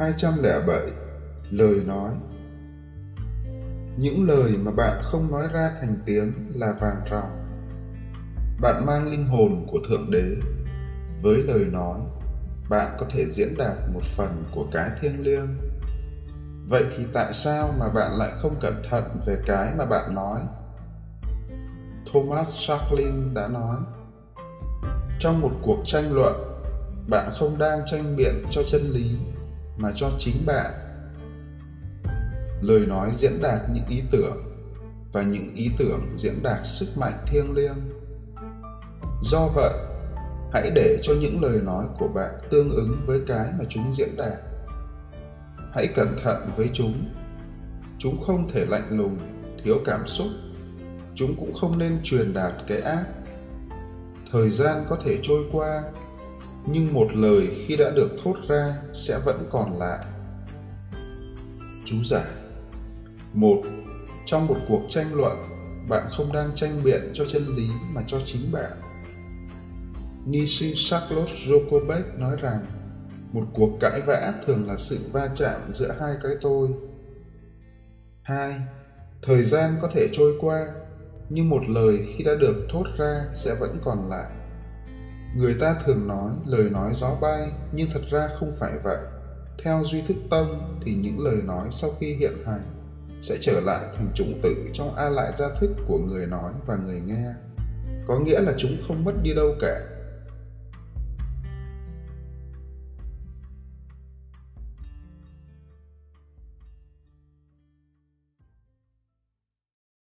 207 Lời nói Những lời mà bạn không nói ra thành tiếng là vàng ròng. Bạn mang linh hồn của Thượng Đế. Với lời nói, bạn có thể diễn đạt một phần của cái thiêng liêng. Vậy thì tại sao mà bạn lại không cẩn thận về cái mà bạn nói? Thomas Sharklin đã nói, trong một cuộc tranh luận, bạn không đang tranh biện cho chân lý mà cho chính bạn. Lời nói diễn đạt những ý tưởng và những ý tưởng diễn đạt sức mạnh thiêng liêng. Do vậy, hãy để cho những lời nói của bạn tương ứng với cái mà chúng diễn đạt. Hãy cẩn thận với chúng. Chúng không thể lạnh lùng, thiếu cảm xúc. Chúng cũng không nên truyền đạt cái ác. Thời gian có thể trôi qua nhưng một lời khi đã được thốt ra sẽ vẫn còn lại. Chú giải một trong một cuộc tranh luận bạn không đang tranh biện cho chân lý mà cho chính bạn. Nishi Charles Jokobek nói rằng một cuộc cãi vã thường là sự va chạm giữa hai cái tôi. Hai, Thời gian có thể trôi qua, nhưng một lời khi đã được thốt ra sẽ vẫn còn lại người ta thường nói lời nói gió bay, nhưng thật ra không phải vậy. Theo duy thức tông thì những lời nói sau khi hiện hành sẽ trở lại thành chủng tử trong a lại gia thức của người nói và người nghe. Có nghĩa là chúng không mất đi đâu cả.